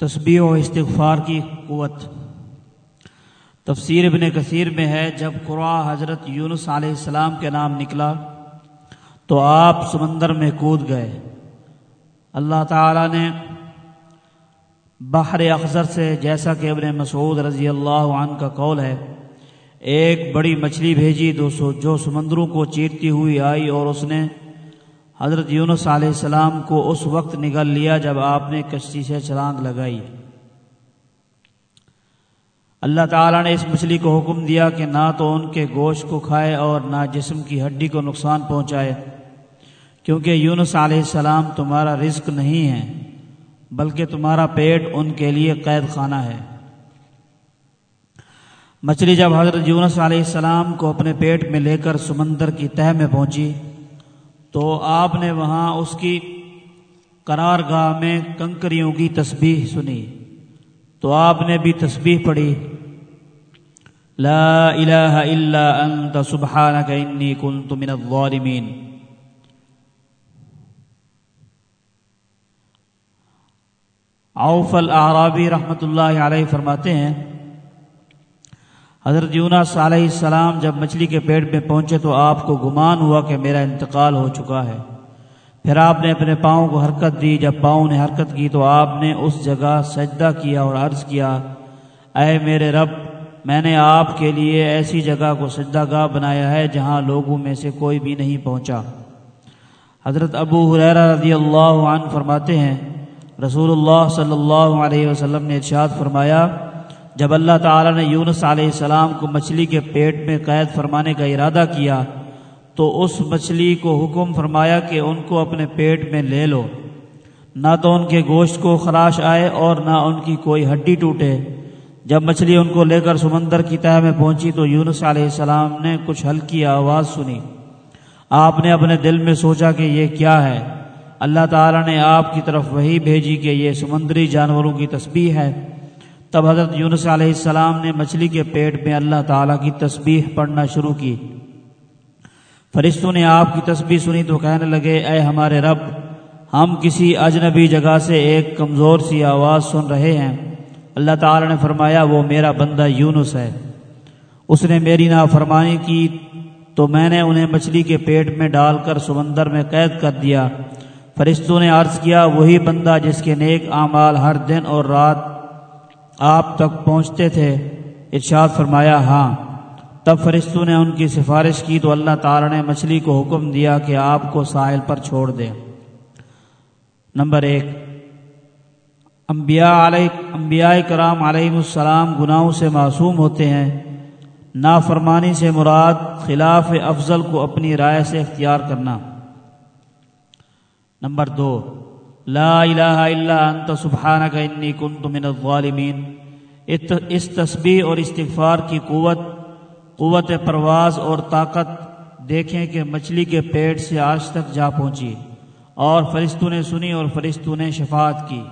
تسبیح و استغفار کی قوت۔ تفسیر ابن کثیر میں ہے، جب قرآن حضرت یونس علیہ السلام کے نام نکلا تو آپ سمندر میں کود گئے۔ اللہ تعالی نے بحر اخذر سے، جیسا کہ ابن مسعود رضی اللہ عنہ کا قول ہے، ایک بڑی مچھلی بھیجی دو سو جو سمندروں کو چیرتی ہوئی آئی اور اس نے حضرت یونس علیہ السلام کو اس وقت نگل لیا جب آپ نے کشتی سے چھلانگ لگائی۔ اللہ تعالیٰ نے اس مچھلی کو حکم دیا کہ نہ تو ان کے گوشت کو کھائے اور نہ جسم کی ہڈی کو نقصان پہنچائے۔ کیونکہ یونس علیہ السلام تمہارا رزق نہیں ہے، بلکہ تمہارا پیٹ ان کے لیے قید خانہ ہے۔ مچھلی جب حضرت یونس علیہ السلام کو اپنے پیٹ میں لے کر سمندر کی تہ میں پہنچی تو آپ نے وہاں اس کی قرار گاہ میں کنکریوں کی تسبیح سنی۔ تو آپ نے بھی تسبیح پڑھی۔ لا الہ الا انت سبحانک انی کنت من الظالمین۔ عوف الاعرابی رحمت اللہ علیہ فرماتے ہیں حضرت یونس علیہ السلام جب مچھلی کے پیٹ میں پہنچے تو آپ کو گمان ہوا کہ میرا انتقال ہو چکا ہے۔ پھر آپ نے اپنے پاؤں کو حرکت دی۔ جب پاؤں نے حرکت کی تو آپ نے اس جگہ سجدہ کیا اور عرض کیا، اے میرے رب، میں نے آپ کے لیے ایسی جگہ کو سجدہ گاہ بنایا ہے جہاں لوگوں میں سے کوئی بھی نہیں پہنچا۔ حضرت ابو حریرہ رضی اللہ عنہ فرماتے ہیں، رسول اللہ صلی اللہ علیہ وسلم نے ارشاد فرمایا جب اللہ تعالیٰ نے یونس علیہ السلام کو مچھلی کے پیٹ میں قید فرمانے کا ارادہ کیا، تو اس مچھلی کو حکم فرمایا کہ ان کو اپنے پیٹ میں لے لو۔ نہ تو ان کے گوشت کو خراش آئے اور نہ ان کی کوئی ہڈی ٹوٹے۔ جب مچھلی ان کو لے کر سمندر کی تہ میں پہنچی تو یونس علیہ السلام نے کچھ ہلکی آواز سنی۔ آپ نے اپنے دل میں سوچا کہ یہ کیا ہے؟ اللہ تعالیٰ نے آپ کی طرف وہی بھیجی کہ یہ سمندری جانوروں کی تسبیح ہے۔ تب حضرت یونس علیہ السلام نے مچھلی کے پیٹ میں اللہ تعالیٰ کی تسبیح پڑھنا شروع کی۔ فرشتوں نے آپ کی تسبیح سنی تو کہنے لگے، اے ہمارے رب، ہم کسی اجنبی جگہ سے ایک کمزور سی آواز سن رہے ہیں۔ اللہ تعالیٰ نے فرمایا، وہ میرا بندہ یونس ہے۔ اس نے میری نافرمانی کی تو میں نے انہیں مچھلی کے پیٹ میں ڈال کر سمندر میں قید کر دیا۔ فرشتوں نے عرض کیا، وہی بندہ جس کے نیک اعمال ہر دن اور رات آپ تک پہنچتے تھے۔ ارشاد فرمایا ہاں۔ تب فرشتوں نے ان کی سفارش کی تو اللہ تعالی نے مچھلی کو حکم دیا کہ آپ کو ساحل پر چھوڑ دیں۔ نمبر ایک، انبیاء علیہ، انبیاء کرام علیہ السلام گناہوں سے معصوم ہوتے ہیں۔ نافرمانی سے مراد خلاف افضل کو اپنی رائے سے اختیار کرنا۔ نمبر دو لا الہ الا انت سبحانک انی کنت من الظالمین اس تسبیح اور استغفار کی قوت قوت پرواز اور طاقت دیکھیں کہ مچھلی کے پیٹ سے آج تک جا پہنچی اور فرشتوں نے سنی اور فرشتوں نے شفاعت کی۔